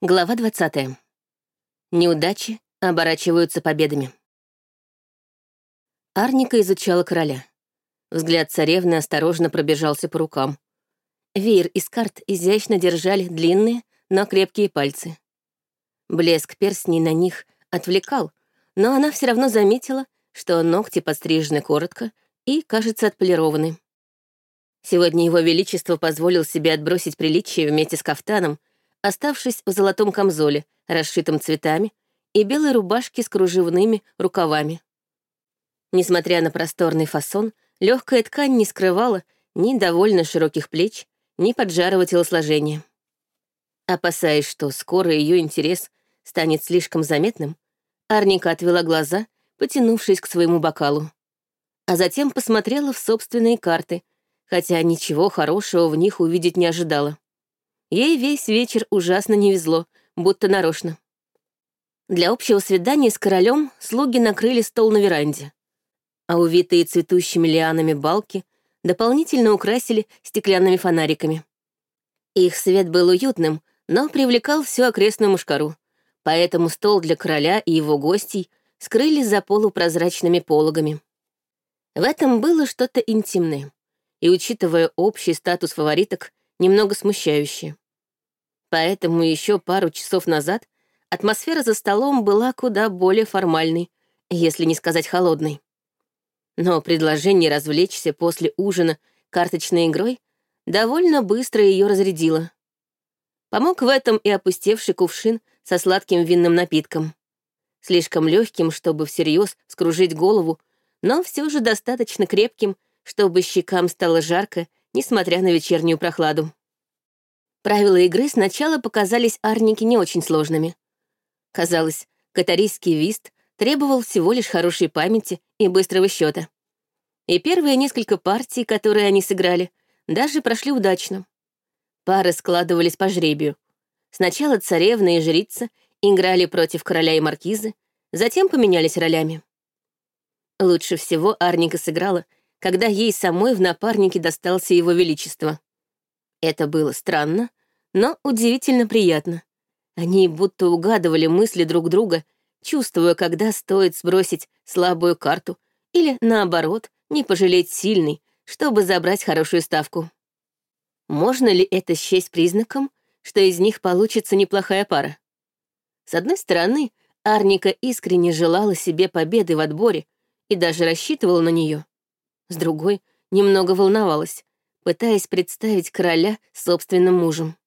Глава 20. Неудачи оборачиваются победами. Арника изучала короля. Взгляд царевны осторожно пробежался по рукам. Веер из карт изящно держали длинные, но крепкие пальцы. Блеск перстней на них отвлекал, но она все равно заметила, что ногти подстрижены коротко и, кажется, отполированы. Сегодня его величество позволил себе отбросить приличие вместе с кафтаном, оставшись в золотом камзоле, расшитом цветами, и белой рубашке с кружевными рукавами. Несмотря на просторный фасон, легкая ткань не скрывала ни довольно широких плеч, ни поджарого телосложения. Опасаясь, что скоро ее интерес станет слишком заметным, Арника отвела глаза, потянувшись к своему бокалу. А затем посмотрела в собственные карты, хотя ничего хорошего в них увидеть не ожидала. Ей весь вечер ужасно не везло, будто нарочно. Для общего свидания с королем слуги накрыли стол на веранде, а увитые цветущими лианами балки дополнительно украсили стеклянными фонариками. Их свет был уютным, но привлекал всю окрестную мушкару, поэтому стол для короля и его гостей скрыли за полупрозрачными пологами. В этом было что-то интимное, и, учитывая общий статус фавориток, немного смущающее. Поэтому еще пару часов назад атмосфера за столом была куда более формальной, если не сказать холодной. Но предложение развлечься после ужина карточной игрой довольно быстро ее разрядило. Помог в этом и опустевший кувшин со сладким винным напитком. Слишком легким, чтобы всерьез скружить голову, но все же достаточно крепким, чтобы щекам стало жарко, несмотря на вечернюю прохладу. Правила игры сначала показались Арнике не очень сложными. Казалось, катарийский вист требовал всего лишь хорошей памяти и быстрого счета. И первые несколько партий, которые они сыграли, даже прошли удачно. Пары складывались по жребию. Сначала царевна и жрица играли против короля и маркизы, затем поменялись ролями. Лучше всего Арника сыграла, когда ей самой в напарнике достался его величество. Это было странно, но удивительно приятно. Они будто угадывали мысли друг друга, чувствуя, когда стоит сбросить слабую карту или, наоборот, не пожалеть сильный, чтобы забрать хорошую ставку. Можно ли это счесть признаком, что из них получится неплохая пара? С одной стороны, Арника искренне желала себе победы в отборе и даже рассчитывала на нее. С другой, немного волновалась, пытаясь представить короля собственным мужем.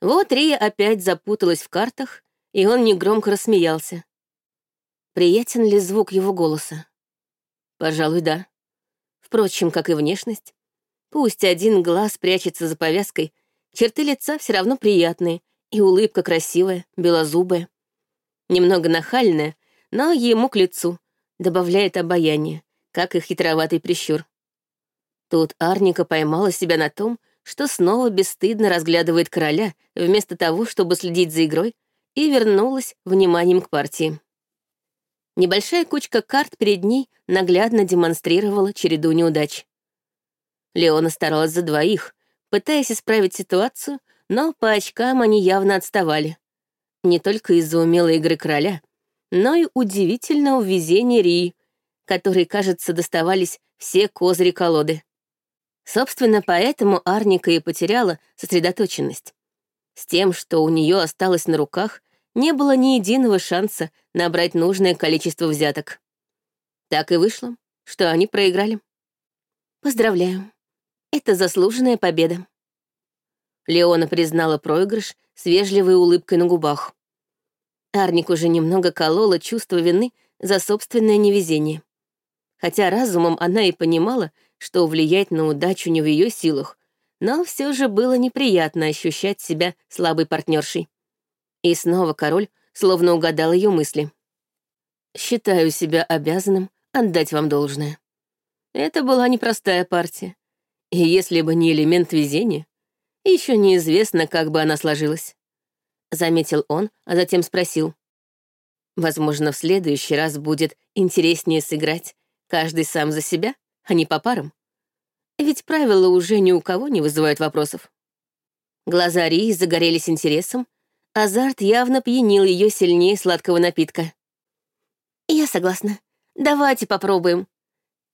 Вот Рия опять запуталась в картах, и он негромко рассмеялся. Приятен ли звук его голоса? Пожалуй, да. Впрочем, как и внешность. Пусть один глаз прячется за повязкой, черты лица все равно приятные, и улыбка красивая, белозубая. Немного нахальная, но ему к лицу, добавляет обаяние, как и хитроватый прищур. Тут Арника поймала себя на том, что снова бесстыдно разглядывает короля, вместо того, чтобы следить за игрой, и вернулась вниманием к партии. Небольшая кучка карт перед ней наглядно демонстрировала череду неудач. Леона старалась за двоих, пытаясь исправить ситуацию, но по очкам они явно отставали. Не только из-за умелой игры короля, но и удивительного везения Рии, которой, кажется, доставались все козыри колоды. Собственно, поэтому Арника и потеряла сосредоточенность. С тем, что у нее осталось на руках, не было ни единого шанса набрать нужное количество взяток. Так и вышло, что они проиграли. Поздравляю. Это заслуженная победа. Леона признала проигрыш с вежливой улыбкой на губах. Арник уже немного колола чувство вины за собственное невезение. Хотя разумом она и понимала, что влиять на удачу не в ее силах, но все же было неприятно ощущать себя слабой партнершей. И снова король словно угадал ее мысли. «Считаю себя обязанным отдать вам должное. Это была непростая партия, и если бы не элемент везения, еще неизвестно, как бы она сложилась», — заметил он, а затем спросил. «Возможно, в следующий раз будет интереснее сыграть каждый сам за себя?» А не по парам. Ведь правила уже ни у кого не вызывают вопросов. Глаза Рии загорелись интересом, Азарт явно пьянил ее сильнее сладкого напитка. «Я согласна. Давайте попробуем».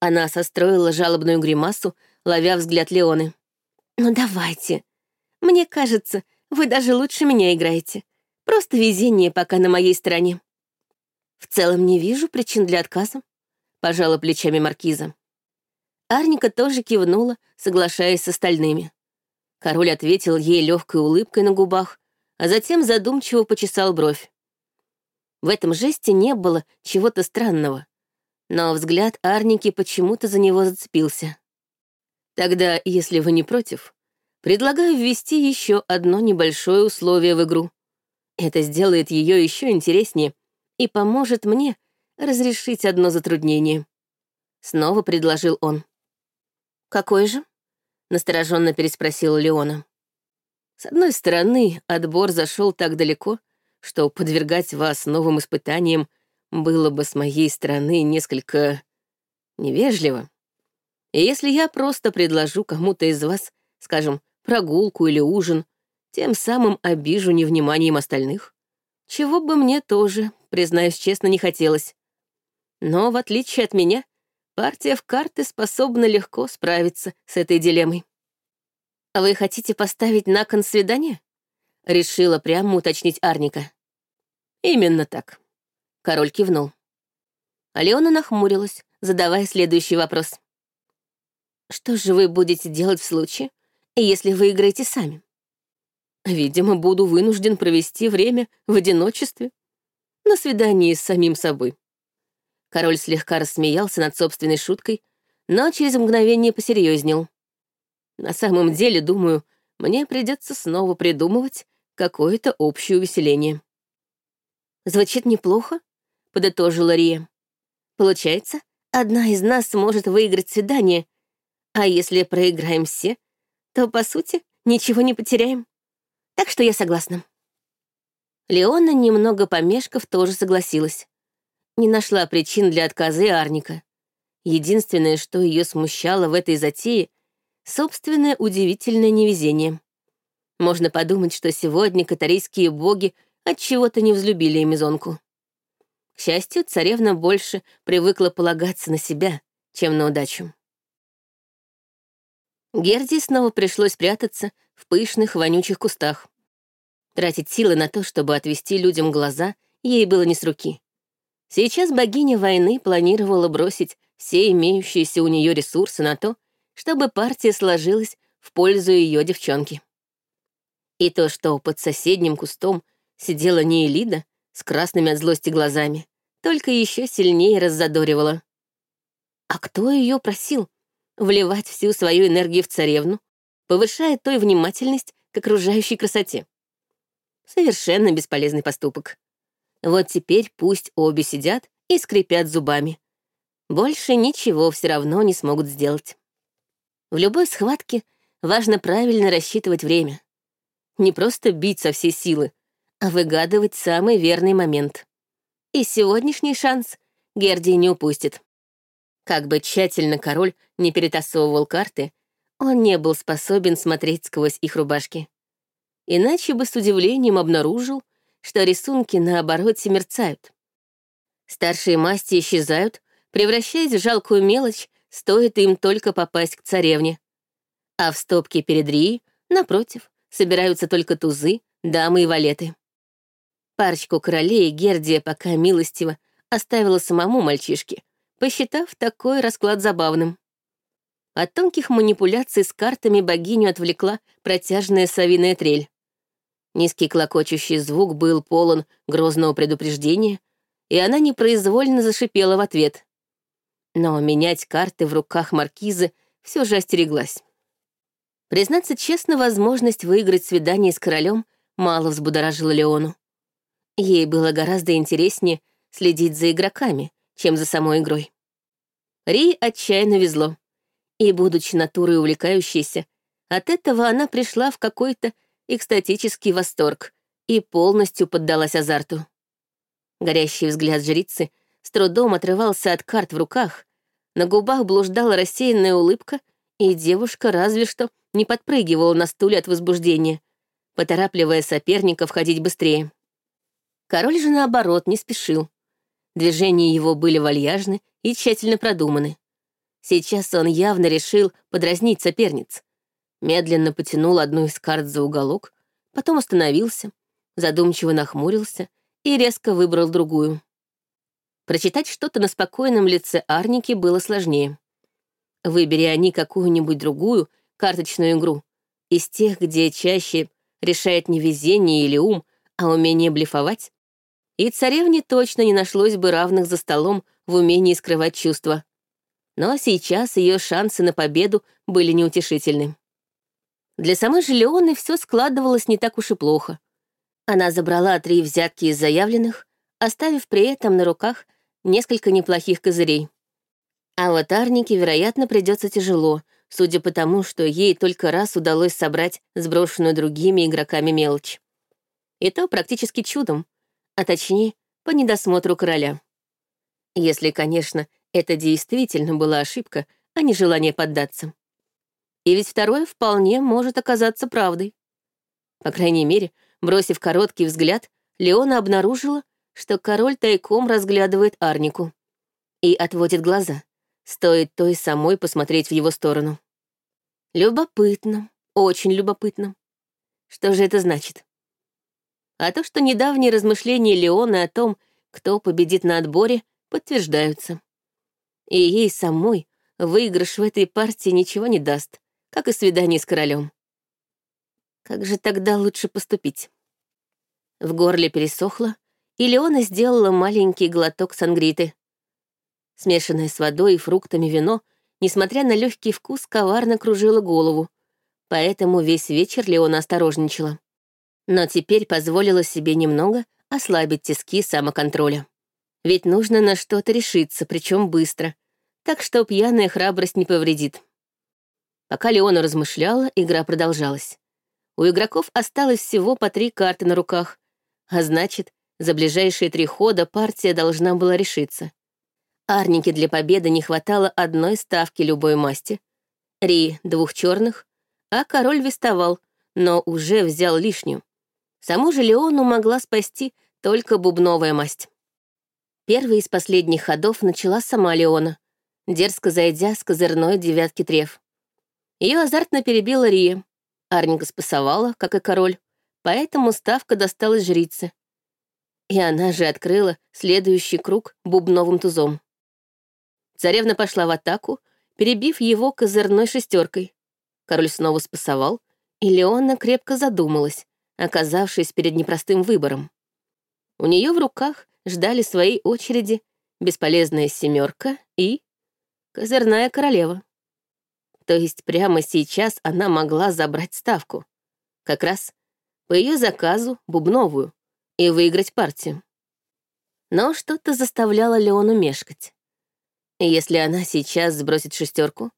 Она состроила жалобную гримасу, ловя взгляд Леоны. «Ну давайте. Мне кажется, вы даже лучше меня играете. Просто везение пока на моей стороне». «В целом не вижу причин для отказа», — пожала плечами маркиза. Арника тоже кивнула, соглашаясь с остальными. Король ответил ей легкой улыбкой на губах, а затем задумчиво почесал бровь. В этом жесте не было чего-то странного, но взгляд Арники почему-то за него зацепился. Тогда, если вы не против, предлагаю ввести еще одно небольшое условие в игру. Это сделает ее еще интереснее и поможет мне разрешить одно затруднение. Снова предложил он. «Какой же?» — настороженно переспросила Леона. «С одной стороны, отбор зашел так далеко, что подвергать вас новым испытаниям было бы с моей стороны несколько невежливо. И если я просто предложу кому-то из вас, скажем, прогулку или ужин, тем самым обижу невниманием остальных, чего бы мне тоже, признаюсь честно, не хотелось. Но, в отличие от меня, партия в карты способна легко справиться с этой дилеммой. «А вы хотите поставить на кон свидание?» — решила прямо уточнить Арника. «Именно так», — король кивнул. Алеона нахмурилась, задавая следующий вопрос. «Что же вы будете делать в случае, если выиграете сами?» «Видимо, буду вынужден провести время в одиночестве, на свидании с самим собой», Король слегка рассмеялся над собственной шуткой, но через мгновение посерьезнел. На самом деле, думаю, мне придется снова придумывать какое-то общее увеселение. «Звучит неплохо», — подытожила Рия. «Получается, одна из нас сможет выиграть свидание, а если проиграем все, то, по сути, ничего не потеряем. Так что я согласна». Леона, немного помешков, тоже согласилась не нашла причин для отказа Арника. Единственное, что ее смущало в этой затее, собственное удивительное невезение. Можно подумать, что сегодня катарийские боги от чего то не взлюбили Эмизонку. К счастью, царевна больше привыкла полагаться на себя, чем на удачу. Герди снова пришлось прятаться в пышных, вонючих кустах. Тратить силы на то, чтобы отвести людям глаза, ей было не с руки. Сейчас богиня войны планировала бросить все имеющиеся у нее ресурсы на то, чтобы партия сложилась в пользу ее девчонки. И то, что под соседним кустом сидела не Элида с красными от злости глазами, только еще сильнее раззадоривало. А кто ее просил вливать всю свою энергию в царевну, повышая той внимательность к окружающей красоте? Совершенно бесполезный поступок. Вот теперь пусть обе сидят и скрипят зубами. Больше ничего все равно не смогут сделать. В любой схватке важно правильно рассчитывать время. Не просто бить со всей силы, а выгадывать самый верный момент. И сегодняшний шанс Герди не упустит. Как бы тщательно король не перетасовывал карты, он не был способен смотреть сквозь их рубашки. Иначе бы с удивлением обнаружил, что рисунки на обороте мерцают. Старшие масти исчезают, превращаясь в жалкую мелочь, стоит им только попасть к царевне. А в стопке перед Рией, напротив, собираются только тузы, дамы и валеты. Парочку королей Гердия пока милостиво оставила самому мальчишке, посчитав такой расклад забавным. От тонких манипуляций с картами богиню отвлекла протяжная совиная трель. Низкий клокочущий звук был полон грозного предупреждения, и она непроизвольно зашипела в ответ. Но менять карты в руках маркизы все же остереглась. Признаться честно, возможность выиграть свидание с королем мало взбудоражила Леону. Ей было гораздо интереснее следить за игроками, чем за самой игрой. Ри отчаянно везло. И, будучи натурой увлекающейся, от этого она пришла в какой-то экстатический восторг и полностью поддалась азарту. Горящий взгляд жрицы с трудом отрывался от карт в руках, на губах блуждала рассеянная улыбка, и девушка разве что не подпрыгивала на стуле от возбуждения, поторапливая соперника входить быстрее. Король же, наоборот, не спешил. Движения его были вальяжны и тщательно продуманы. Сейчас он явно решил подразнить соперниц. Медленно потянул одну из карт за уголок, потом остановился, задумчиво нахмурился и резко выбрал другую. Прочитать что-то на спокойном лице Арники было сложнее. Выбери они какую-нибудь другую карточную игру, из тех, где чаще решает не везение или ум, а умение блефовать, и царевне точно не нашлось бы равных за столом в умении скрывать чувства. Но сейчас ее шансы на победу были неутешительны. Для самой же Леоны все складывалось не так уж и плохо. Она забрала три взятки из заявленных, оставив при этом на руках несколько неплохих козырей. А вот Арнике, вероятно, придется тяжело, судя по тому, что ей только раз удалось собрать сброшенную другими игроками мелочь. И то практически чудом, а точнее, по недосмотру короля. Если, конечно, это действительно была ошибка, а не желание поддаться. И ведь второе вполне может оказаться правдой. По крайней мере, бросив короткий взгляд, Леона обнаружила, что король тайком разглядывает Арнику и отводит глаза, стоит той самой посмотреть в его сторону. Любопытно, очень любопытно. Что же это значит? А то, что недавние размышления Леоны о том, кто победит на отборе, подтверждаются. И ей самой выигрыш в этой партии ничего не даст, как и свидание с королем. Как же тогда лучше поступить? В горле пересохло, и Леона сделала маленький глоток сангриты. Смешанное с водой и фруктами вино, несмотря на легкий вкус, коварно кружило голову, поэтому весь вечер Леона осторожничала но теперь позволила себе немного ослабить тиски самоконтроля. Ведь нужно на что-то решиться, причем быстро, так что пьяная храбрость не повредит. Пока Леона размышляла, игра продолжалась. У игроков осталось всего по три карты на руках, а значит, за ближайшие три хода партия должна была решиться. Арнике для победы не хватало одной ставки любой масти, Ри — двух черных, а король вестовал, но уже взял лишнюю. Саму же Леону могла спасти только бубновая масть. Первый из последних ходов начала сама Леона, дерзко зайдя с козырной девятки треф. Ее азартно перебила Рия. Арника спасовала, как и король, поэтому ставка досталась жрице. И она же открыла следующий круг бубновым тузом. Царевна пошла в атаку, перебив его козырной шестеркой. Король снова спасовал, и Леона крепко задумалась, оказавшись перед непростым выбором. У нее в руках ждали своей очереди бесполезная семерка и козырная королева. То есть прямо сейчас она могла забрать ставку. Как раз по ее заказу бубновую и выиграть партию. Но что-то заставляло Леону мешкать. Если она сейчас сбросит шестерку,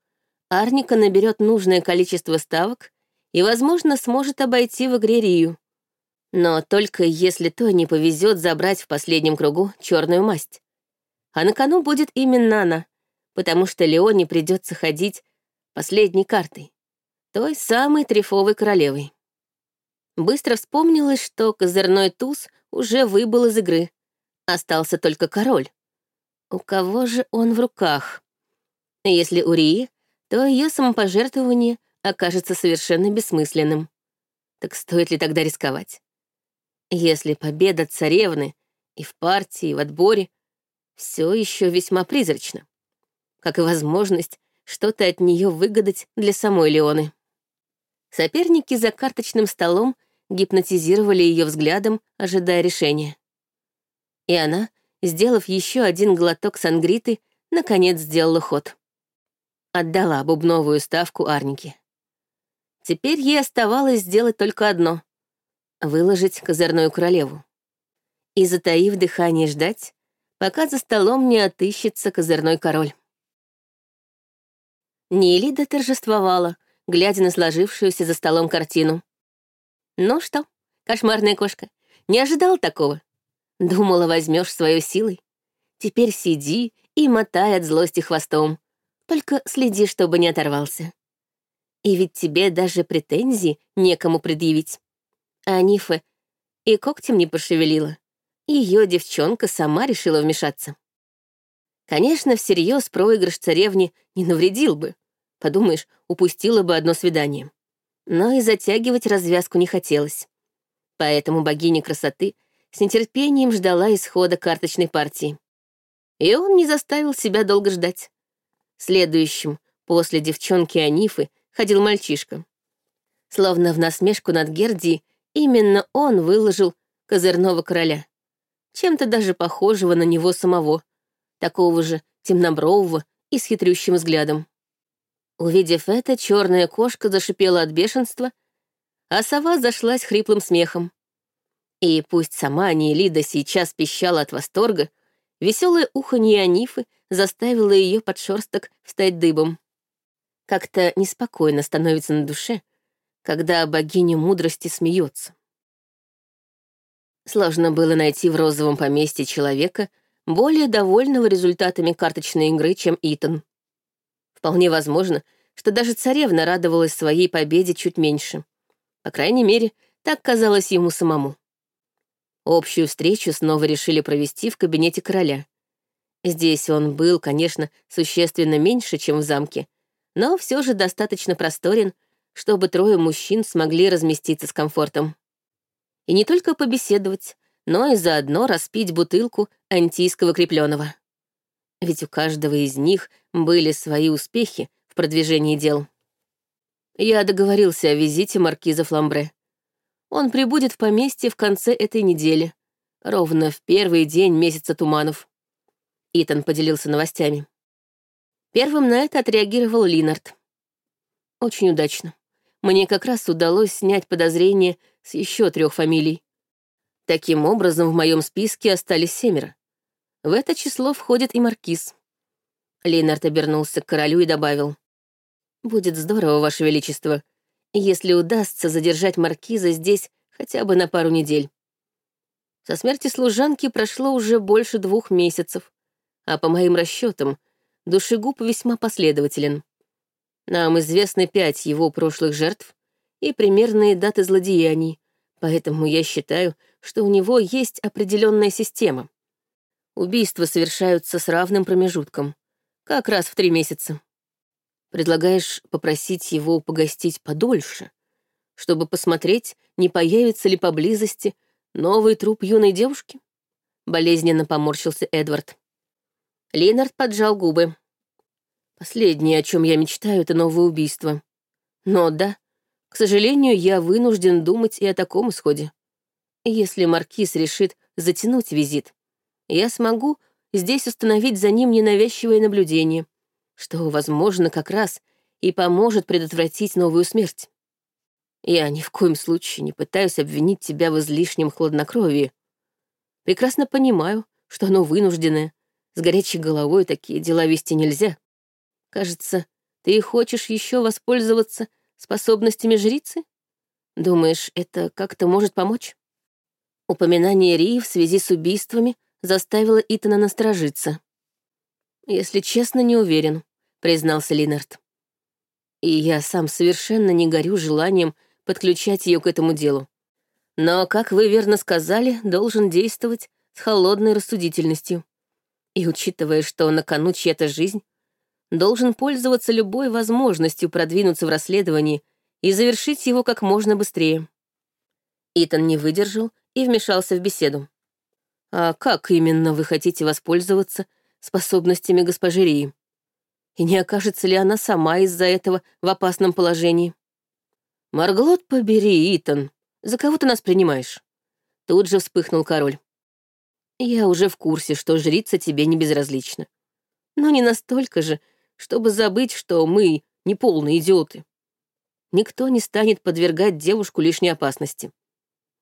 Арника наберет нужное количество ставок и, возможно, сможет обойти в игре Рию. Но только если то не повезет забрать в последнем кругу черную масть. А на кону будет именно она, потому что Леоне придется ходить последней картой, той самой трефовой королевой. Быстро вспомнилось, что козырной туз уже выбыл из игры. Остался только король. У кого же он в руках? Если у Рии, то ее самопожертвование окажется совершенно бессмысленным. Так стоит ли тогда рисковать? Если победа царевны и в партии, и в отборе все еще весьма призрачно, как и возможность что-то от нее выгадать для самой Леоны. Соперники за карточным столом гипнотизировали ее взглядом, ожидая решения. И она, сделав еще один глоток сангриты, наконец сделала ход. Отдала бубновую ставку Арнике. Теперь ей оставалось сделать только одно — выложить козырную королеву. И, затаив дыхание, ждать, пока за столом не отыщется козырной король. Неэлида торжествовала, глядя на сложившуюся за столом картину. «Ну что, кошмарная кошка, не ожидал такого? Думала, возьмешь свою силой. Теперь сиди и мотай от злости хвостом. Только следи, чтобы не оторвался. И ведь тебе даже претензий некому предъявить. А Нифа и когтем не пошевелила. Ее девчонка сама решила вмешаться. Конечно, всерьез проигрыш царевне не навредил бы. Подумаешь, упустила бы одно свидание. Но и затягивать развязку не хотелось. Поэтому богиня красоты с нетерпением ждала исхода карточной партии. И он не заставил себя долго ждать. Следующим, после девчонки Анифы, ходил мальчишка. Словно в насмешку над Гердией, именно он выложил козырного короля. Чем-то даже похожего на него самого, такого же темнобрового и с хитрющим взглядом. Увидев это, черная кошка зашипела от бешенства, а сова зашлась хриплым смехом. И пусть сама Ниелида сейчас пищала от восторга, веселое уханье Анифы заставило ее подшерсток встать дыбом. Как-то неспокойно становится на душе, когда богиня мудрости смеется. Сложно было найти в розовом поместье человека, более довольного результатами карточной игры, чем Итан. Вполне возможно, что даже царевна радовалась своей победе чуть меньше. По крайней мере, так казалось ему самому. Общую встречу снова решили провести в кабинете короля. Здесь он был, конечно, существенно меньше, чем в замке, но все же достаточно просторен, чтобы трое мужчин смогли разместиться с комфортом. И не только побеседовать, но и заодно распить бутылку антийского крепленого. Ведь у каждого из них были свои успехи в продвижении дел. Я договорился о визите маркиза Фламбре. Он прибудет в поместье в конце этой недели, ровно в первый день месяца туманов. Итан поделился новостями. Первым на это отреагировал Линард. Очень удачно. Мне как раз удалось снять подозрение с еще трех фамилий. Таким образом, в моем списке остались семеро. В это число входит и маркиз. Лейнард обернулся к королю и добавил. «Будет здорово, Ваше Величество, если удастся задержать маркиза здесь хотя бы на пару недель. Со смерти служанки прошло уже больше двух месяцев, а по моим расчетам, душегуб весьма последователен. Нам известны пять его прошлых жертв и примерные даты злодеяний, поэтому я считаю, что у него есть определенная система. Убийства совершаются с равным промежутком, как раз в три месяца. Предлагаешь попросить его погостить подольше, чтобы посмотреть, не появится ли поблизости новый труп юной девушки? Болезненно поморщился Эдвард. Лейнард поджал губы. Последнее, о чем я мечтаю, это новое убийство. Но да, к сожалению, я вынужден думать и о таком исходе. Если Маркиз решит затянуть визит, я смогу здесь установить за ним ненавязчивое наблюдение — что, возможно, как раз и поможет предотвратить новую смерть. Я ни в коем случае не пытаюсь обвинить тебя в излишнем хладнокровии. Прекрасно понимаю, что оно вынужденное. С горячей головой такие дела вести нельзя. Кажется, ты хочешь еще воспользоваться способностями жрицы? Думаешь, это как-то может помочь? Упоминание Рии в связи с убийствами заставило Итана насторожиться. Если честно, не уверен. — признался Линард. «И я сам совершенно не горю желанием подключать ее к этому делу. Но, как вы верно сказали, должен действовать с холодной рассудительностью. И, учитывая, что на кону чья-то жизнь, должен пользоваться любой возможностью продвинуться в расследовании и завершить его как можно быстрее». Итан не выдержал и вмешался в беседу. «А как именно вы хотите воспользоваться способностями госпожи Рии?» И не окажется ли она сама из-за этого в опасном положении? «Марглот, побери, Итан. За кого ты нас принимаешь?» Тут же вспыхнул король. «Я уже в курсе, что жрица тебе не безразлична. Но не настолько же, чтобы забыть, что мы не полные идиоты. Никто не станет подвергать девушку лишней опасности.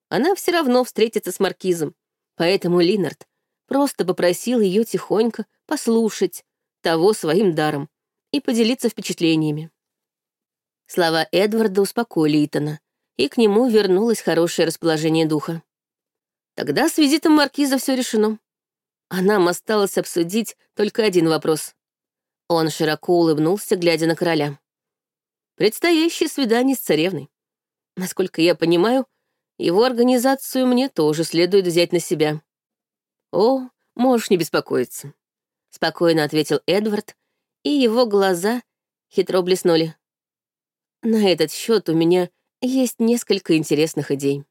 Она все равно встретится с маркизом, поэтому Линард просто попросил ее тихонько послушать, того своим даром и поделиться впечатлениями. Слова Эдварда успокоили Итана, и к нему вернулось хорошее расположение духа. Тогда с визитом маркиза все решено. А нам осталось обсудить только один вопрос. Он широко улыбнулся, глядя на короля. Предстоящее свидание с царевной. Насколько я понимаю, Его организацию мне тоже следует взять на себя. О, можешь не беспокоиться, спокойно ответил Эдвард, и его глаза хитро блеснули. На этот счет у меня есть несколько интересных идей.